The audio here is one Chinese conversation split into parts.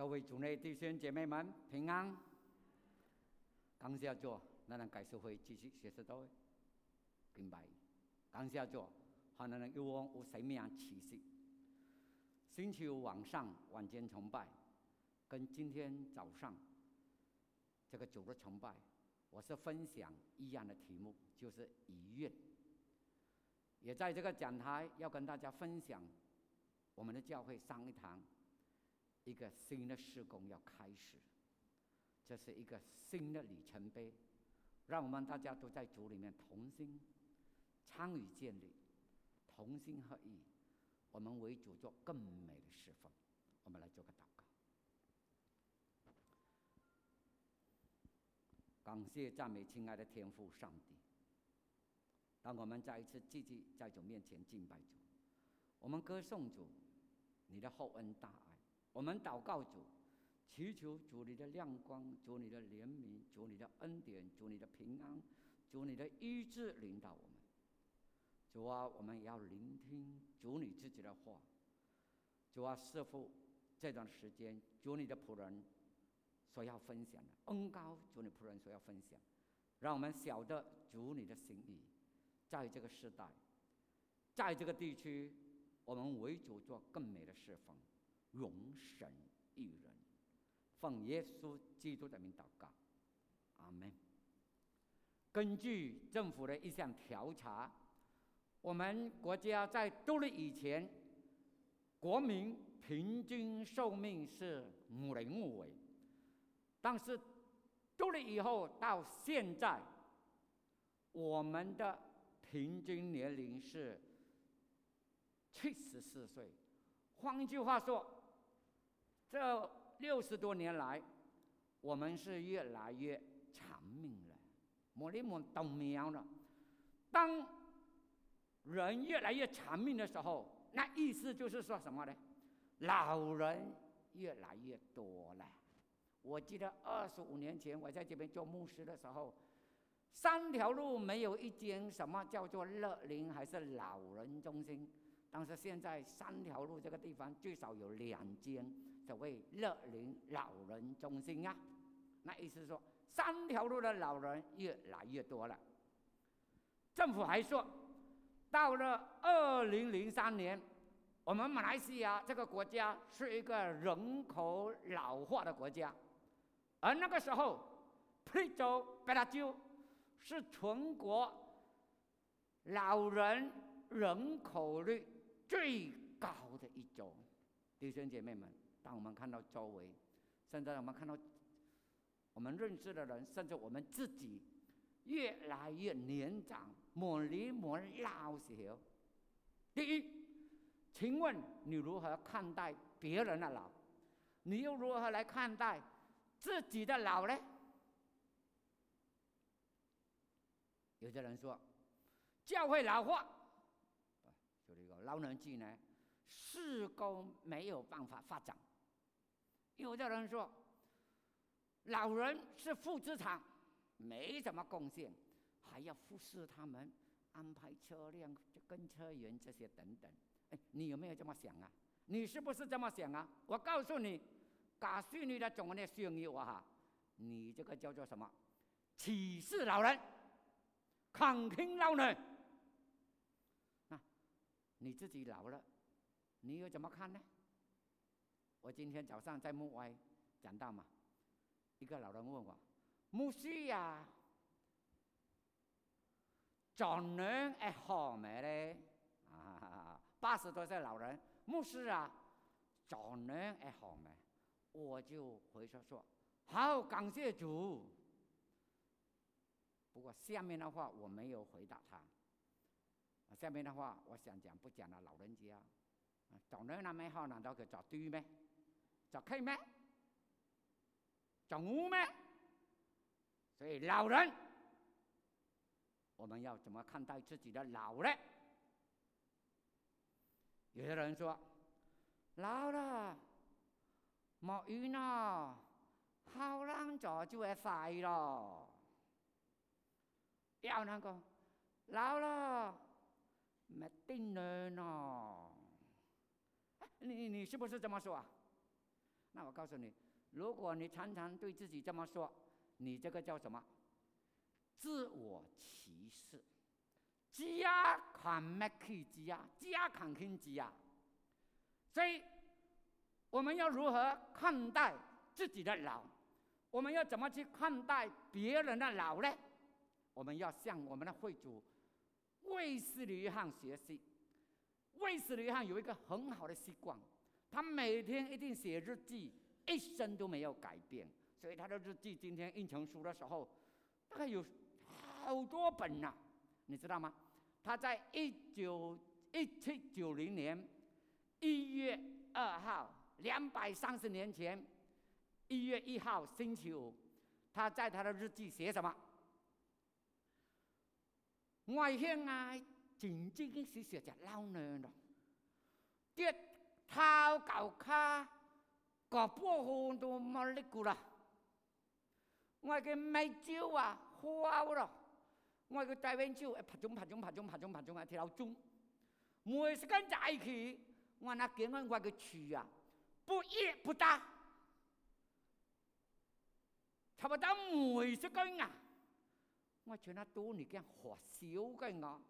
各位主内弟兄姐妹们平安。感谢主，咱能介绍会继续学习到敬拜。感谢主，还能有往有生命气息。星期五晚上晚间崇拜，跟今天早上这个主的崇拜，我是分享一样的题目，就是遗愿。也在这个讲台要跟大家分享，我们的教会上一堂一个新的施工要开始，这是一个新的里程碑，让我们大家都在主里面同心参与建立，同心合意，我们为主做更美的侍奉。我们来做个祷告，感谢赞美亲爱的天父上帝。当我们再一次积极在主面前敬拜主，我们歌颂主，你的厚恩大爱；我们祷告主，祈求主你的亮光，主你的怜悯，主你的恩典，主你的平安，主你的医治领导我们。主啊，我们也要聆听主你自己的话。主啊，师傅，这段时间，主你的仆人所要分享的恩高，主你仆人所要分享，让我们晓得主你的心意。在这个时代，在这个地区，我们为主做更美的释放，容神一人，奉耶稣基督的名祷告，阿门。根据政府的一项调查，我们国家在独立以前，国民平均寿命是五零五位，但是独立以后到现在，我们的平均年龄是七十四岁，换句话说，这六十多年来，我们是越来越长命了，莫里莫懂苗了。当人越来越长命的时候，那意思就是说什么呢？老人越来越多了。我记得二十五年前我在这边做牧师的时候。三条路没有一间什么叫做乐龄还是老人中心，但是现在三条路这个地方最少有两间所谓乐龄老人中心啊。那意思说，三条路的老人越来越多了。政府还说，到了二零零三年，我们马来西亚这个国家是一个人口老化的国家，而那个时候，非洲、北大洲。是全国老人人口率最高的一种，弟兄姐妹们，当我们看到周围，甚至我们看到我们认识的人，甚至我们自己越来越年长抹离 more 老时候，第一，请问你如何看待别人的老？你又如何来看待自己的老呢？有的人说，教会老化，就这个老人机呢，事工没有办法发展。有的人说，老人是负资产，没什么贡献，还要服侍他们，安排车辆、跟车员这些等等。哎，你有没有这么想啊？你是不是这么想啊？我告诉你，假设你的总的需要我哈，你这个叫做什么？歧视老人。抗听老人，啊，你自己老了，你又怎么看呢？我今天早上在幕外讲到嘛，一个老人问我：“牧师呀，长人还好没嘞？”啊，八十多岁老人，牧师啊，长人还好没？我就回说说：“好，感谢主。”不过下面的话我没有回答他。下面的话我想讲不讲了，老人家，找人那么好，难道可找对咩？找 K 咩？找五咩？所以老人，我们要怎么看待自己的老呢？有的人说，老了，冇用咯，好难做就会坏咯。要那个老了没定人哦，你你是不是这么说啊？那我告诉你，如果你常常对自己这么说，你这个叫什么？自我歧视。加看没去加，加看轻加。所以，我们要如何看待自己的老？我们要怎么去看待别人的老呢？我们要向我们的会主卫斯理约翰学习。卫斯理约翰有一个很好的习惯，他每天一定写日记，一生都没有改变。所以他的日记今天印成书的时候，大概有好多本呢，你知道吗？他在一九一七九零年一月二号，两百三十年前一月一号星期五，他在他的日记写什么？我现在真正是写只老年了，跌头搞卡，个半分都冇力过啦。我嘅眉酒啊喝啊，我嘅大眼酒拍中拍中拍中拍中拍中啊跳中，每时间在一起，我那见我我嘅嘴啊不一不大，差不多每时间啊。我全那多你讲活少嘅我，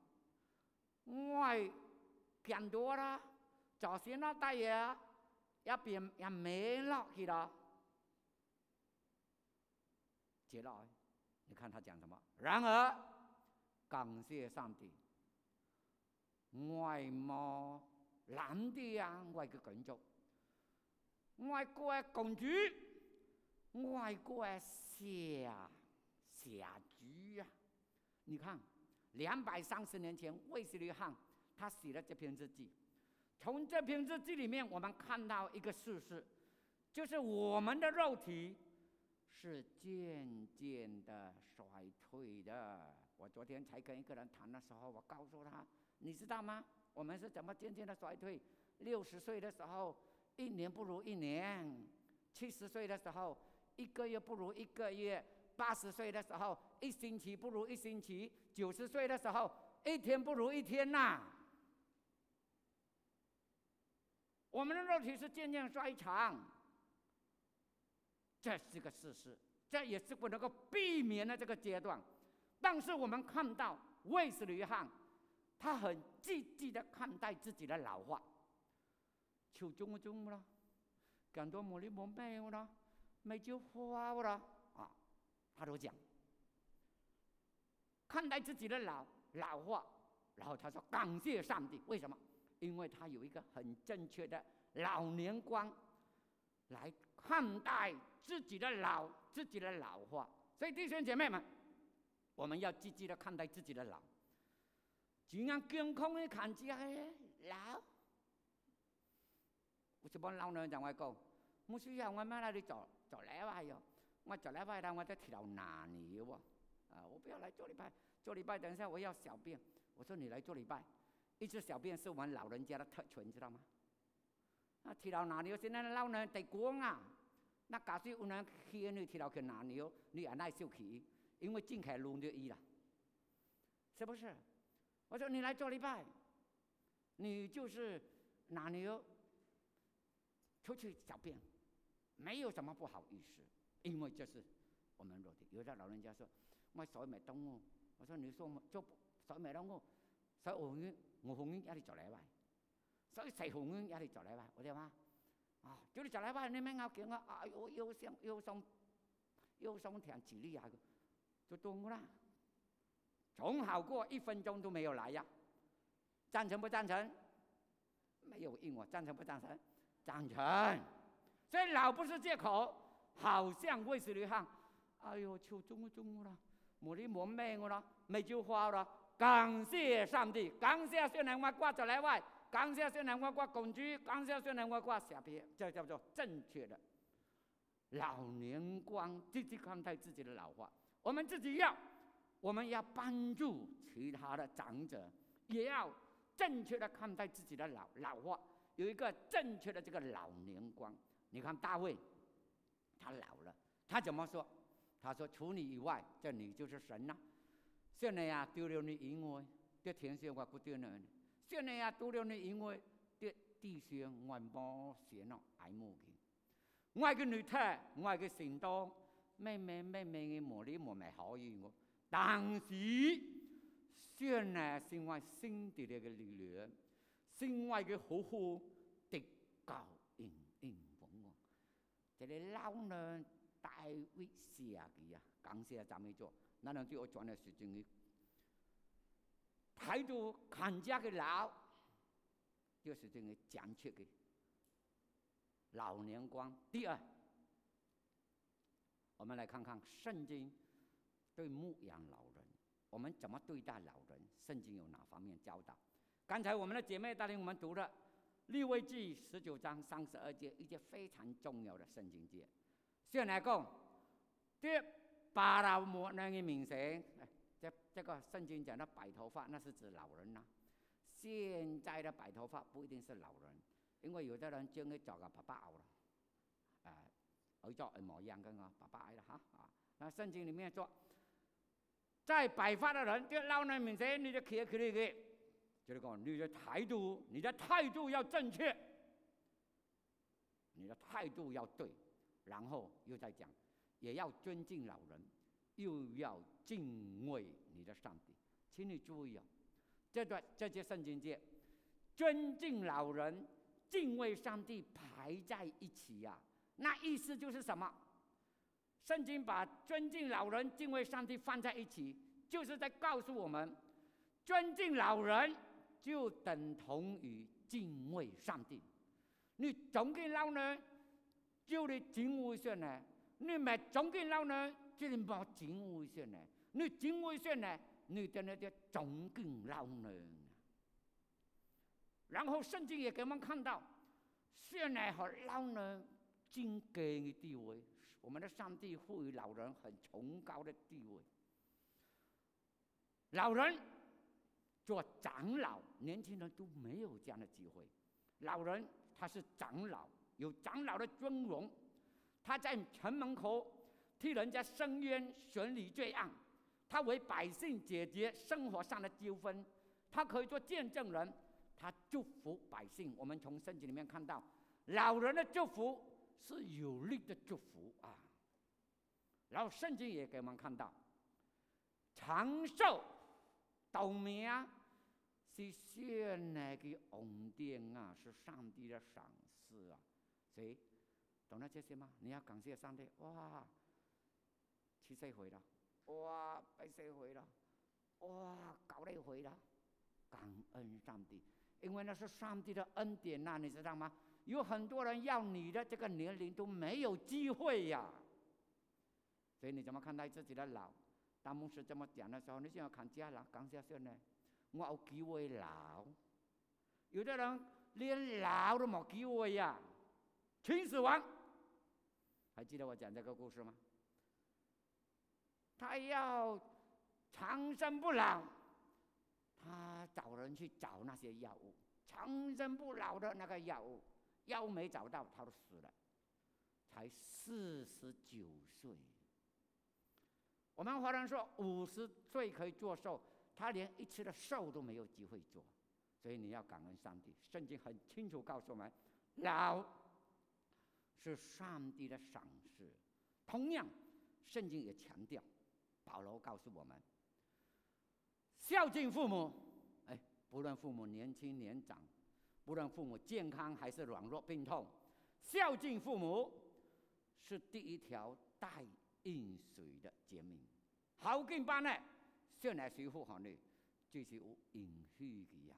我係見多啦，就算那大嘢一邊也没落去了。接着，你看他讲什么？然而，感谢上帝，我冇懶啲啊，我嘅工作，我個公主，我個下下主啊！你看，两百三十年前，卫斯理汉他写了这篇日记。从这篇日记里面，我们看到一个事实，就是我们的肉体是渐渐的衰退的。我昨天才跟一个人谈的时候，我告诉他，你知道吗？我们是怎么渐渐的衰退？六十岁的时候，一年不如一年；七十岁的时候，一个月不如一个月。八十岁的时候，一星期不如一星期；九十岁的时候，一天不如一天呐。我们的肉体是渐渐衰长，这是个事实，这也是不能够避免的这个阶段。但是我们看到卫斯理汉，他很积极的看待自己的老化。求中不中了，感到茉莉没没有了，没就花了。他都讲，看待自己的老老化，然后他说感谢上帝，为什么？因为他有一个很正确的老年观来看待自己的老自己的老化。所以弟兄姐妹们，我们要积极的看待自己的老，尽量健康的看自己老。我就帮老人讲话讲，不需要我买那里做做来话哟。我做礼拜，但我在跳哪里哟？啊，我不要来做礼拜，做礼拜等一下我要小便。我说你来做礼拜，一次小便是我们老人家的特权，知道吗？那，提到哪里？现在老人得光啊，那假使有人去你提到去哪里？你也耐受气，因为进开弄就医了，是不是？我说你来做礼拜，你就是哪里出去小便，没有什么不好意思。因为这是我们肉体。有的老人家说：“我手没动哦。”我说：“你说我做手没动哦，所以红运我红运也得做礼拜，所以谁红运也得做礼拜，我知吗？啊，叫你做礼拜，你咩拗叫我？啊，又又想又想又想听几例啊？就动啦，总好过一分钟都没有来呀。赞成不赞成？没有应我，赞成不赞成？赞成。所以老不是借口。好像卫斯理汉，哎呦，求中了中了，冇你冇命了，没就花了。感谢上帝，感谢虽然我挂在来外，感谢虽然我挂公主，感谢虽然我挂下边，这叫做正确的老年观，积极看待自己的老化。我们自己要，我们要帮助其他的长者，也要正确的看待自己的老老化，有一个正确的这个老年观。你看大卫。他老了，他怎么说？他说：“除你以外，这你就是神呐！现在呀，丢了你因为这天线我不丢人；现在呀，丢了你因为这地线我冇写了爱慕去。我个女太，我嘅行動，咩咩咩咩嘅磨里磨咪可以我，但是算係是我心底嘅力量，是我嘅好好的教應應奉我。這裡老呢大衛寫嘅呀，感谢咱们做？那能對我轉嘅時間嘅態度看家的老，就是這個講出的。老年光。第二，我们来看看圣经对牧羊老人，我们怎么对待老人？圣经有哪方面教导？刚才我们的姐妹带领我们读了《利未记》十九章三十二节，一节非常重要的聖經節。先來講，這巴老摩那个明星，这这个圣经讲的白头发，那是指老人呐。现。在的白头发不一定是老人。因为有的人將佢做個爸爸熬了，誒，我做一模一样跟我爸爸挨了哈啊。那圣经里面说，在白发的人，在老人面前，你就企起嚟嘅，就是講你的态度，你的态度要正确，你的态度要对，然后又再讲，也要尊敬老人，又要敬畏你的上帝。请你注意啊，这段這節聖經節，尊敬老人。敬畏上帝排在一起呀、那意思就是什么？圣经把尊敬老人、敬畏上帝放在一起，就是在告诉我们，尊敬老人就等同于敬畏上帝。你尊敬老人，就你敬畏上帝；你唔尊敬老人，就你冇敬畏上帝。你敬畏上帝，你就那叫尊敬老人。然後聖經也给我们看到，现在和老人尊敬的地位，我们的上帝赋予老人很崇高的地位。老人做长老，年轻人都没有这样的机会。老人他是长老，有长老的尊荣，他在城门口替人家伸冤审理罪案，他为百姓解决生活上的纠纷，他可以做见证人。他祝福百姓，我们从圣经里面看到，老人的祝福是有力的祝福啊。然后圣经也给我们看到，長壽、道命是神嘅恩典啊，是上帝的赏赐啊。所以懂得这些吗？你要感谢上帝，哇，七歲回了，哇，八歲回了，哇，九歲回了，感恩上帝。因为那是上帝的恩典吶，你知道吗？有很多人要你的这个年龄都没有机会呀。所以你怎么看待自己的老？當牧師這麼講的时候，你就要看家老講下去呢。我有机会老，有的人连老都没机会呀。秦始皇，还记得我讲这个故事吗？他要长生不老。他找人去找那些药物，长生不老的那个药物，药物沒找到，他都死了，才四十九岁。我们华人说五十岁可以做寿，他连一次的寿都没有机会做，所以你要感恩上帝。圣经很清楚告诉我们，老是上帝的賞賜。同样，圣经也强调，保罗告诉我们。孝敬父母，哎，不论父母年轻年长，不论父母健康还是软弱病痛，孝敬父母是第一條帶應許的誡命。好敬爸呢，向來隨父行的，就是有應許的呀。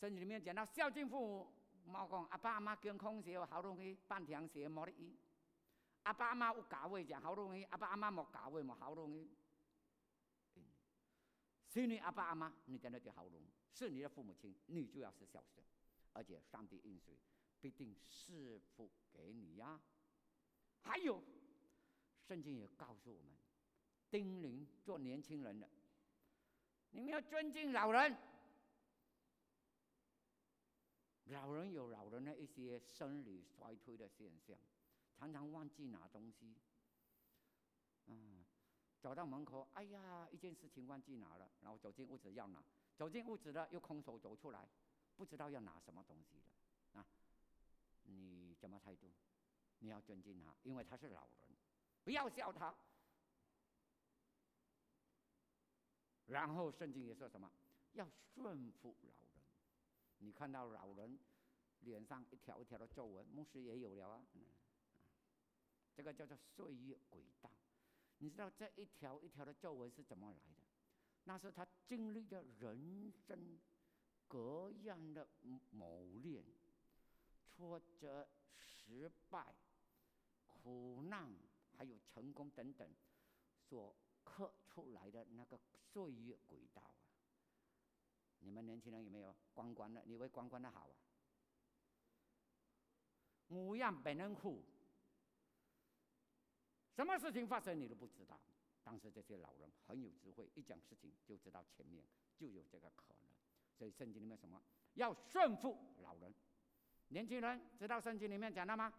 圣经里面讲到孝敬父母，冇講阿爸阿妈健康時候好容易半條蛇冇得醫，阿爸阿妈有教會講好容易，阿爸阿妈冇教會冇好容易。是你阿爸阿妈，你在那條好龍；是你的父母亲，你就要是孝顺，而且上帝應許必定赐福给你呀、啊。還有，圣经也告诉我们，叮嚀做年轻人的，你们要尊敬老人。老人有老人的一些生理衰退的现象，常常忘记拿东西，嗯。走到门口，哎呀，一件事情忘记拿了，然后走进屋子要拿，走进屋子了又空手走出来，不知道要拿什么东西了啊！你什么态度？你要尊敬他，因为他是老人，不要笑他。然后圣经也说什么？要顺服老人。你看到老人脸上一条一条的皱纹，牧师也有了啊。这个叫做岁月轨道。你知道这一条一条的皱纹是怎么来的？那是他经历的人生各样的磨练、挫折、失败、苦难，还有成功等等，所刻出来的那个岁月轨道！你们年轻人有没有关关的？你会关关的好啊？模样本人苦。什么事情发生你都不知道，但是这些老人很有智慧，一讲事情就知道前面就有这个可能。所以圣经里面什么要顺服老人？年轻人知道圣经里面讲了吗？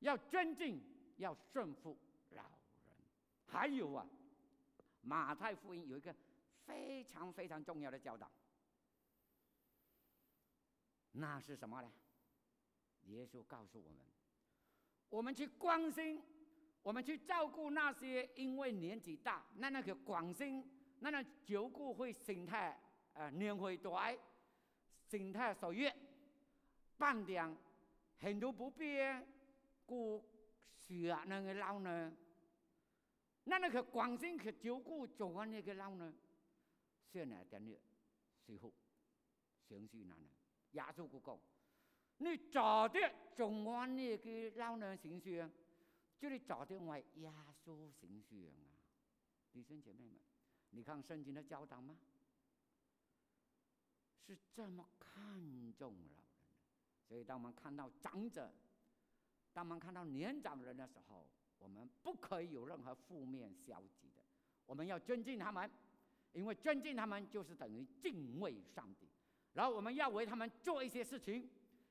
要尊敬，要顺服老人。还有啊，马太福音有一个非常非常重要的教导，那是什么呢？耶稣告诉我们。我们去关心，我们去照顾那些因为年纪大，那那个关心，那那照顾会心态呃年会短，心态受悦，半点很多不便，顾需要那个老人，那那个关心去照顾走完那个老人，现在等你，随后，情绪难了，亚洲不够。你早点做完那个老人情绪，就你早点为耶稣情绪啊！弟兄姐妹们，你看圣经的教导吗？是这么看重老人，所以当我们看到长者，当我们看到年长人的时候，我们不可以有任何负面消极的，我们要尊敬他们，因为尊敬他们就是等于敬畏上帝，然后我们要为他们做一些事情。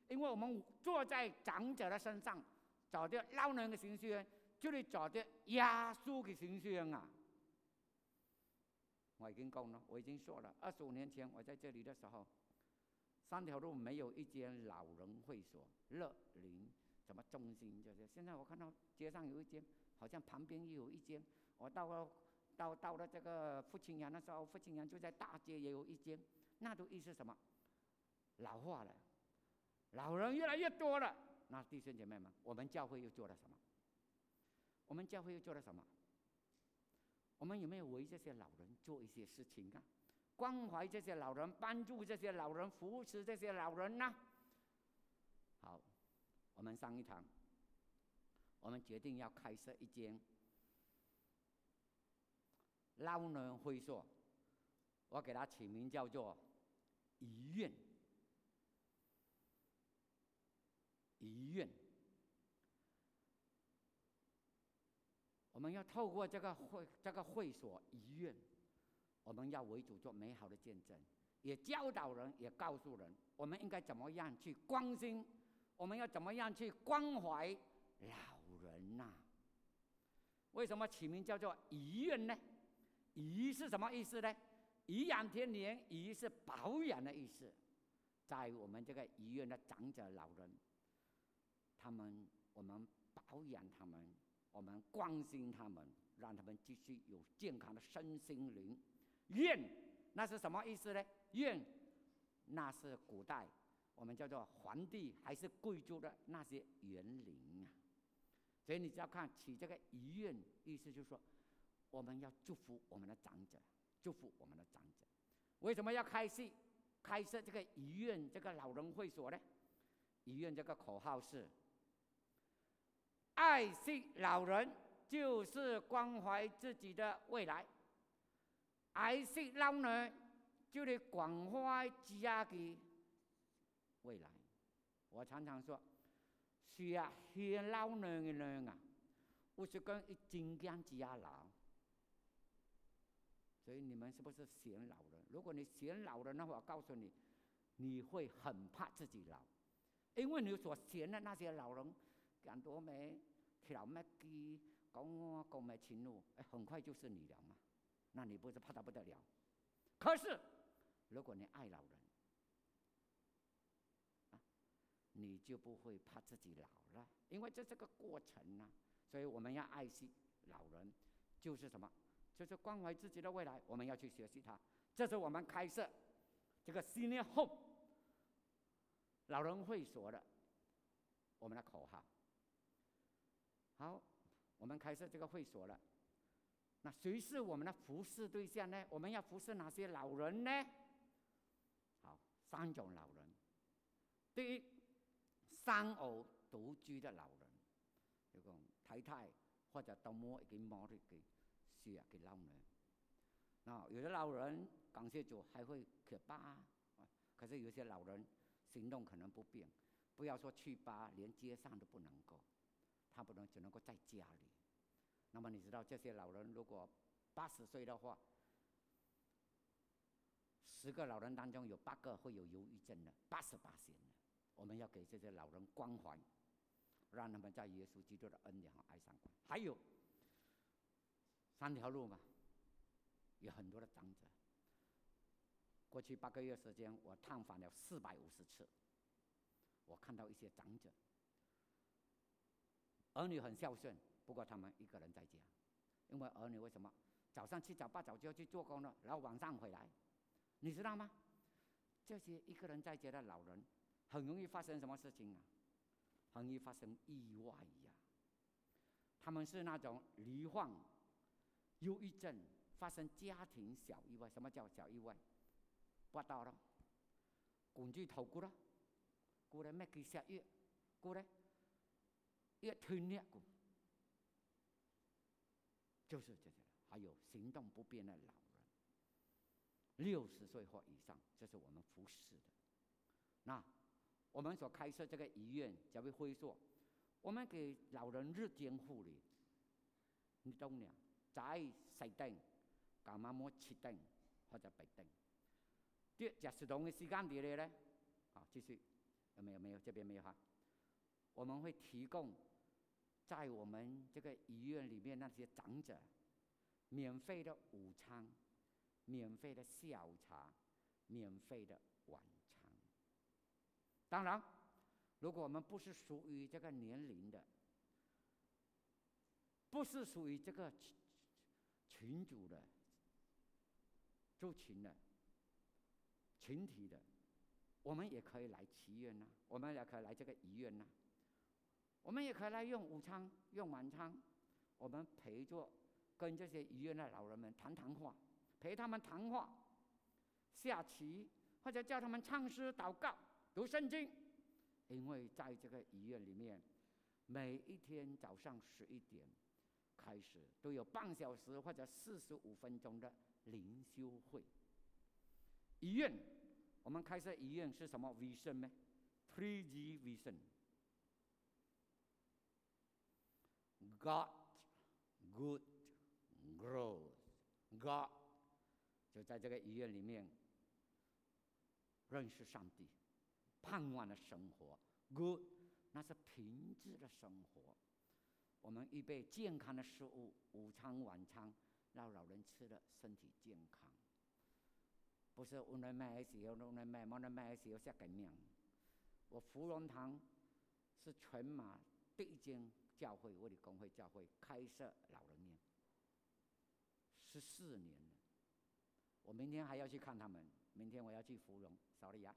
因为我们坐在长者的身上，找到老人的形象，就得找到耶稣的形象啊！我已经讲了，我已经说了，二十五年前我在这里的时候，三条路没有一间老人会所、乐龄什么中心这些。现在我看到街上有一间，好像旁边也有一间。我到了到到了这个父亲园的时候，父亲园就在大街也有一间。那都意思什么？老化了。老人越来越多了，那弟兄姐妹们，我们教会又做了什么？我们教会又做了什么？我们有没有为这些老人做一些事情啊？关怀这些老人，帮助这些老人，扶持这些老人呢？好，我们上一堂，我们决定要开设一间老人会所，我给他起名叫做医院。医院，我们要透过这个会这个会所医院，我们要为主做美好的见证，也教导人，也告诉人，我们应该怎么样去关心，我们要怎么样去关怀老人呐？为什么起名叫做医院呢？颐是什么意思呢？颐养天年，颐是保养的意思，在我们这个医院的长者老人。他们，我们保养他们，我们关心他们，让他们继续有健康的身心灵。愿那是什么意思呢？愿那是古代我们叫做皇帝还是贵族的那些园林啊。所以你只要看起这个遗愿，意思就是说，我们要祝福我们的长者，祝福我们的长者。为什么要开设开设这个医院这个老人会所呢？医院这个口号是。爱惜老人就是关怀自己的未来，爱惜老人就是关怀家的未来。我常常说，需要嫌老人的人啊，不是跟一金刚家老。所以你们是不是嫌老人？如果你嫌老人的话，我告诉你，你会很怕自己老，因为你所嫌的那些老人。讲多美，跳咩机，讲我讲咩情路，哎，很快就是你了嘛。那你不是怕得不得了？可是，如果你爱老人，啊，你就不会怕自己老了，因为这是个过程呢。所以我们要爱惜老人，就是什么？就是关怀自己的未来。我们要去学习他。这是我们开设这个 Senior Home 老人会所的我们的口号。好，我们开设这个会所了。那谁是我们的服侍对象呢？我们要服侍哪些老人呢？好，三种老人。第一，丧偶独居的老人，就讲太太或者到末已经冇得给需要给老人。那有的老人感谢主还会去巴，可是有些老人行动可能不便，不要说去巴，连街上都不能够。他不能，只能够在家里。那么你知道，这些老人如果八十岁的话，十个老人当中有八个会有忧郁症的，八十八岁的。我们要给这些老人关怀，让他们在耶稣基督的恩典和爱上。还有三条路嘛，有很多的长者。过去八个月时间，我探访了四百五十次，我看到一些长者。儿女很孝顺，不过他们一个人在家，因为儿女为什么早上七早八早就要去做工了，然后晚上回来，你知道吗？这些一个人在家的老人，很容易发生什么事情啊？很容易发生意外呀。他们是那种罹患忧郁症，发生家庭小意外。什么叫小意外？刮到了，工具头骨了，过来没给下药，过来。越吞裂过，就是这些。还有行动不便的老人，六十岁或以上，这是我们服侍的。那我们所开设这个医院，叫为会所，我们给老人日间护理。你懂了？在西凳、干嘛么七定或者白凳，这假适当的时间里咧，啊，继续有没有？没有，这边没有哈。我们会提供。在我们这个医院里面，那些长者，免费的午餐，免费的下午茶，免费的晚餐。当然，如果我们不是属于这个年龄的，不是属于这个群组的、族群的、群体的，我们也可以来祈愿呐，我们也可以来这个医院呐。我们也可以来用午餐、用晚餐，我们陪着跟这些医院的老人们谈谈话，陪他们谈话、下棋，或者叫他们唱诗、祷告、读圣经。因为在这个医院里面，每一天早上十一点开始都有半小时或者四十五分钟的灵修会。医院，我们开设医院是什么 vision 呢？Three G vision。God good growth. God 就在这个医院里面认识上帝，盼望的生活。Good 那是品质的生活。我们预备健康的食物，午餐、晚餐，让老人吃的身体健康。不是无论买时候，无论买冇能买时候下更样。我芙蓉堂是全马第一间。教会，我的工会教会开设老人院十四年了。我明天还要去看他们。明天我要去芙蓉，扫利亚，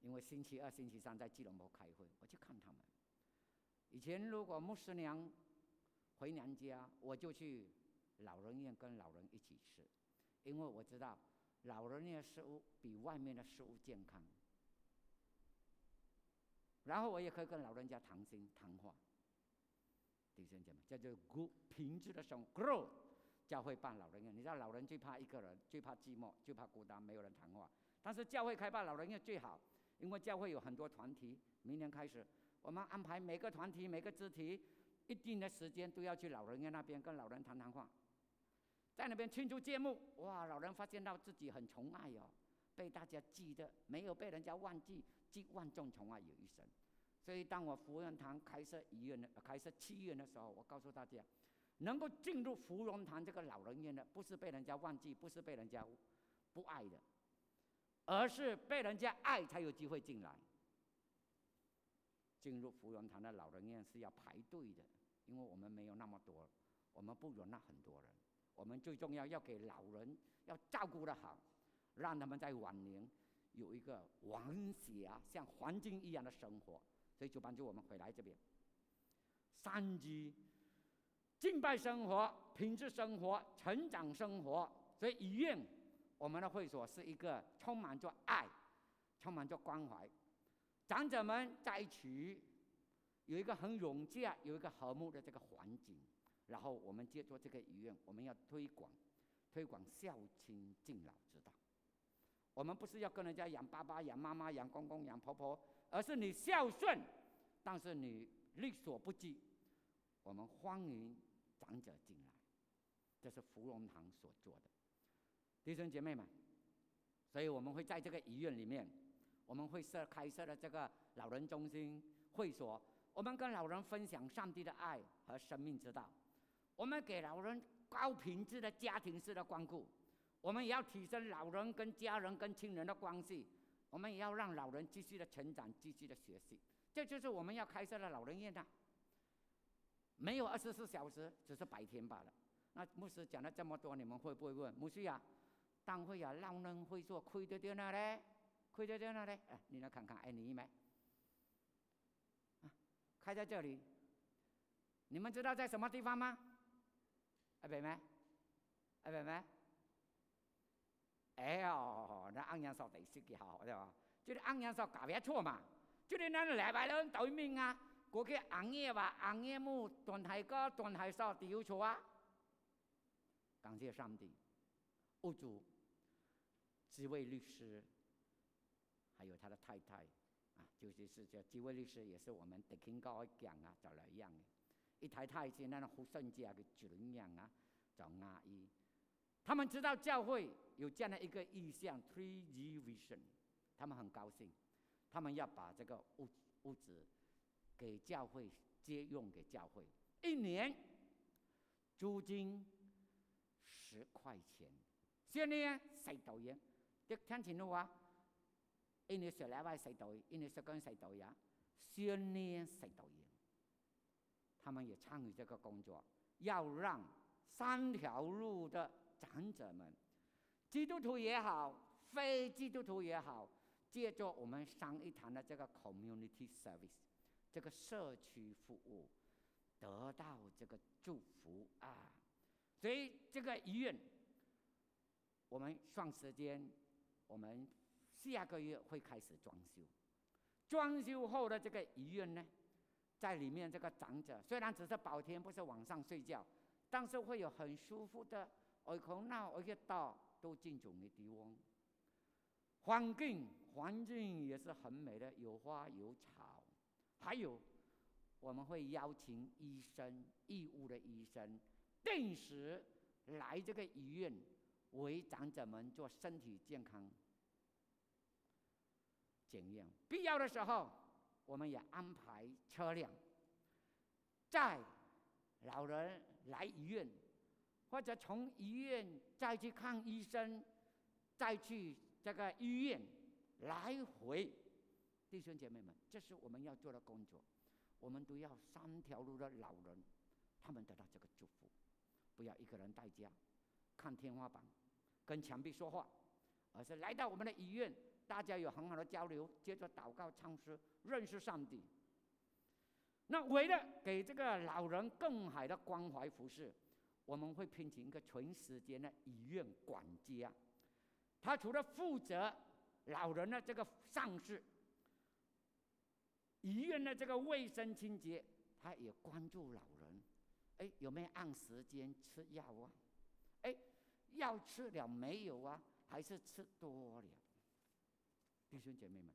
因为星期二、星期三在基隆坡开会，我去看他们。以前如果牧师娘回娘家，我就去老人院跟老人一起吃，因为我知道老人院的食物比外面的食物健康。然后我也可以跟老人家谈心谈话。弟兄姐妹，叫做 good 品质的生活，grow 教会办老人院。你知道老人最怕一个人，最怕寂寞，最怕孤单，没有人谈话。但是教会开办老人院最好，因为教会有很多团体。明年开始，我们安排每个团体、每个肢体一定的时间都要去老人院那边跟老人谈谈话，在那边庆祝节目。哇，老人发现到自己很宠爱哟，被大家记得，没有被人家忘记，记万众宠爱有一生。所以，当我芙蓉堂开设医院的、开设七院的时候，我告诉大家，能够进入芙蓉堂这个老人院的，不是被人家忘记，不是被人家不爱的，而是被人家爱才有机会进来。进入福荣堂的老人院是要排队的，因为我们没有那么多，我们不容纳很多人。我们最重要要给老人要照顾的好，让他们在晚年有一个王啊，像黄金一样的生活。所以就帮助我们回来这边，三级敬拜生活、品质生活、成长生活。所以医院，我们的会所是一个充满着爱、充满着关怀。长者们在一起，有一个很融洽、有一个和睦的这个环境。然后我们借助这个医院，我们要推广、推广孝亲敬老之道。我们不是要跟人家养爸爸、养妈妈、养公公、养婆婆，而是你孝顺，但是你力所不及。我们欢迎长者进来，这是芙蓉堂所做的，弟兄姐妹们。所以我们会在这个医院里面，我们会设开设的这个老人中心会所，我们跟老人分享上帝的爱和生命之道。我们给老人高品质的家庭式的关顾，我们也要提升老人跟家人跟亲人的关系，我们也要让老人继续的成长，继续的学习。这就是我们要开设的老人院呐。没有二十四小时，只是白天罢了。那牧师讲了这么多，你们会不会问牧师呀？当会啊，老人会说亏得掉哪嘞？亏得掉哪嘞？哎，你来看看，哎，你没？啊，开在这里。你们知道在什么地方吗？阿伯咩？阿伯咩？哎呦，那安阳说第四句好，对吧？就是安阳说搞别错嘛，就是那礼拜六对面啊，过去红叶话红叶木断海哥断海少丢错啊！感谢上帝，屋主，几位律师，还有他的太太啊，就是是这几位律师也是我们德清高讲啊，找来一样的。一台太监那种好圣洁的主人样啊，找阿姨，他们知道教会有这样的一个意向 （three G vision），他们很高兴，他们要把这个屋屋子给教会借用给教会，一年租金十块钱，现在十多元，听听清楚啊！一年十来万十多，一年十根十多呀，现在十多元。他们也参与这个工作，要让三条路的长者们，基督徒也好，非基督徒也好，借助我们上一堂的这个 community service，这个社区服务，得到这个祝福啊！所以这个医院，我们算时间，我们下个月会开始装修。装修后的这个医院呢？在里面，这个长者虽然只是白天不是晚上睡觉，但是会有很舒服的耳孔闹而且到都进种的地方。环境环境也是很美的，有花有草，还有我们会邀请医生义务的医生定时来这个医院为长者们做身体健康检验，必要的时候。我们也安排车辆，载老人来医院，或者从医院再去看医生，再去这个医院来回。弟兄姐妹们，这是我们要做的工作。我们都要三条路的老人，他们得到这个祝福，不要一个人在家看天花板，跟墙壁说话，而是来到我们的医院，大家有很好的交流，接着祷告、唱诗。认识上帝，那为了给这个老人更好的关怀服侍，我们会聘请一个全时间的医院管家。他除了负责老人的这个丧事、医院的这个卫生清洁，他也关注老人，哎，有没有按时间吃药啊？哎，药吃了没有啊？还是吃多了？弟兄姐妹们。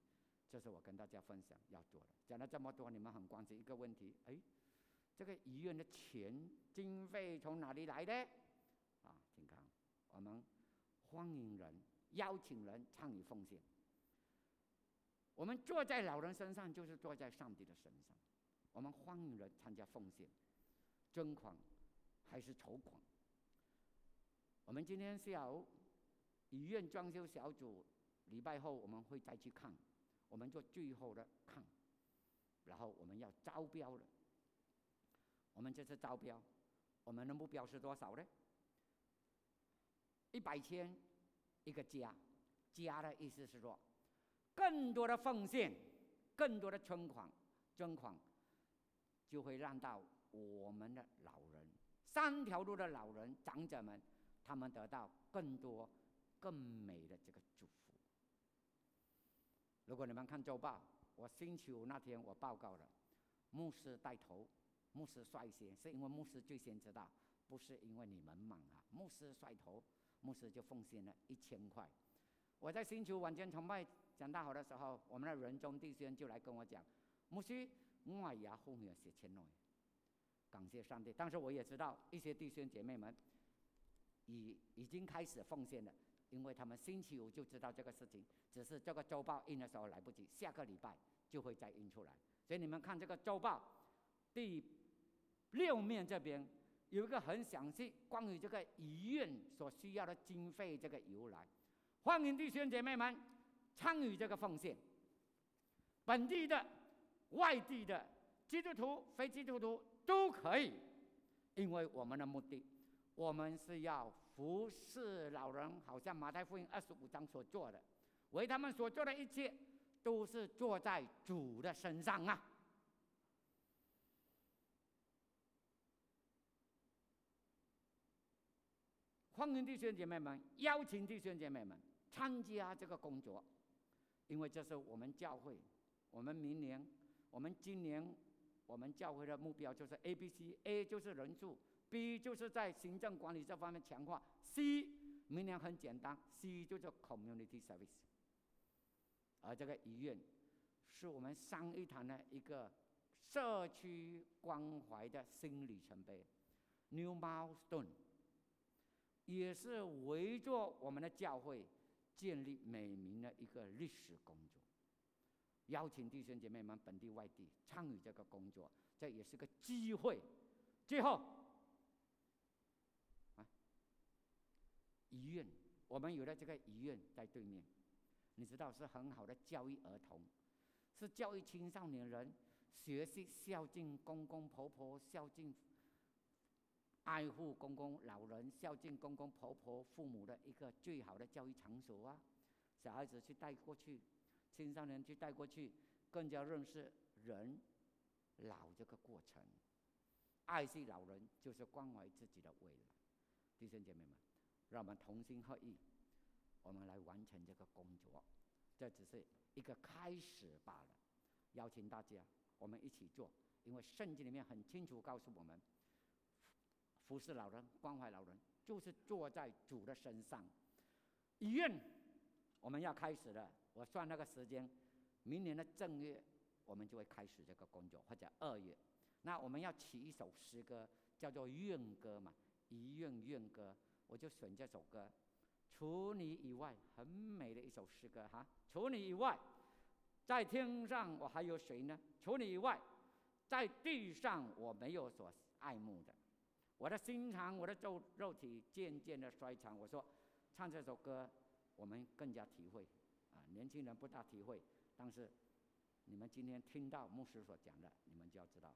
这是我跟大家分享要做的。讲了这么多，你们很关心一个问题：哎，这个医院的钱经费从哪里来的？啊，请看，我们欢迎人、邀请人参与奉献。我们坐在老人身上，就是坐在上帝的身上。我们欢迎人参加奉献，捐款还是筹款。我们今天是要医院装修小组，礼拜后我们会再去看。我们做最后的看，然后我们要招标了。我们这次招标，我们的目标是多少呢？一百千一个家，家的意思是说，更多的奉献，更多的捐款，捐款就会让到我们的老人，三条路的老人长者们，他们得到更多更美的这个祝福。如果你们看周报，我星期五那天我报告了，牧师带头，牧师率先，是因为牧师最先知道，不是因为你们忙啊，牧师率头，牧师就奉献了一千块。我在星期五晚间崇拜讲大好的时候，我们的人中弟兄就来跟我讲，牧师，我也奉献些钱来，感谢上帝。但是我也知道一些弟兄姐妹们已已经开始奉献了。因为他们星期五就知道这个事情，只是这个周报印的时候来不及，下个礼拜就会再印出来。所以你们看这个周报第六面这边有一个很详细关于这个医院所需要的经费这个由来，欢迎弟兄姐妹们参与这个奉献，本地的、外地的基督徒、非基督徒都可以，因为我们的目的，我们是要。服侍老人，好像马太福音二十五章所做的，为他们所做的一切，都是坐在主的身上啊！欢迎弟兄姐妹们，邀请弟兄姐妹们参加这个工作，因为这是我们教会，我们明年，我们今年，我们教会的目标就是 A、B、C，A 就是人数。B 就是在行政管理这方面强化，C 明年很简单，C 就是 community service。而这个医院是我们上一堂的一个社区关怀的新里程碑，new milestone，也是围着我们的教会建立美名的一个历史工作。邀请弟兄姐妹们本地外地参与这个工作，这也是个机会。最后。医院，我们有了这个医院在对面，你知道是很好的教育儿童，是教育青少年人学习孝敬公公婆婆、孝敬爱护公公老人、孝敬公公婆婆父母的一个最好的教育场所啊！小孩子去带过去，青少年去带过去，更加认识人老这个过程，爱惜老人就是关怀自己的未来，弟兄姐妹们。让我们同心合意，我们来完成这个工作。这只是一个开始罢了。邀请大家，我们一起做，因为圣经里面很清楚告诉我们，服侍老人、关怀老人，就是坐在主的身上。医院我们要开始了，我算那个时间，明年的正月我们就会开始这个工作，或者二月。那我们要起一首诗歌，叫做愿歌嘛，一愿愿歌。我就选这首歌，除你以外，很美的一首诗歌哈。除你以外，在天上我还有谁呢？除你以外，在地上我没有所爱慕的。我的心肠，我的肉肉体渐渐的衰残。我说，唱这首歌，我们更加体会啊。年轻人不大体会，但是你们今天听到牧师所讲的，你们就要知道，